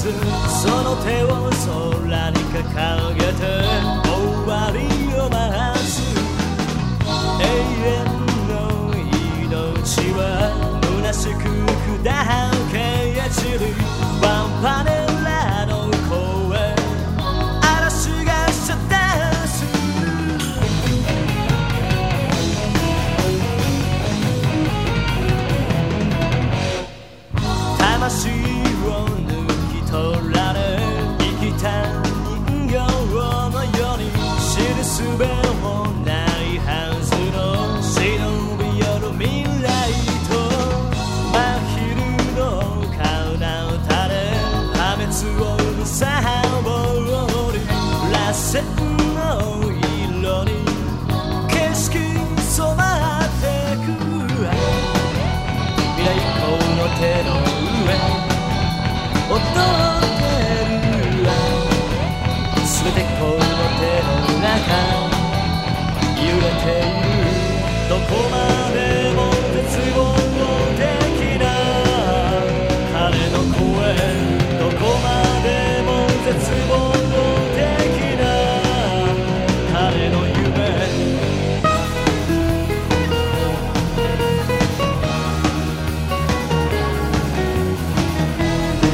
ずその手を空に掲げて。螺旋の色に景色染まってく未来光の手の上踊ってるわ。全てこの手の中揺れている。どこまで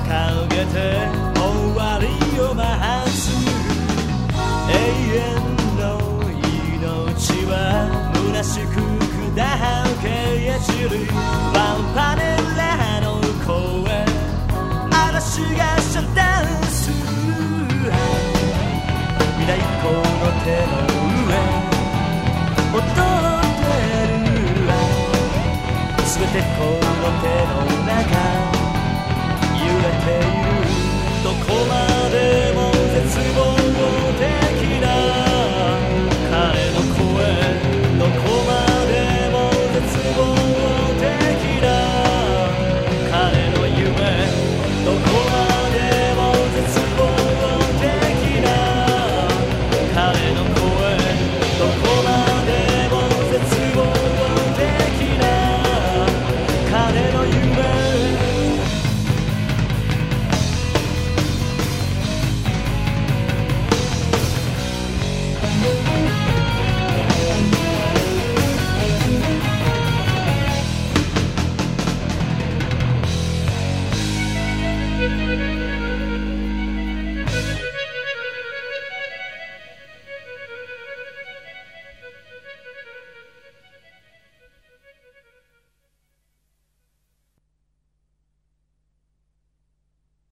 掲げて終わりを待つ永遠の命は虚しく砕け散るワンパネラの声嵐が遮断す。る未来光の手の上踊ってる全てこの手の中揺れている。どこまで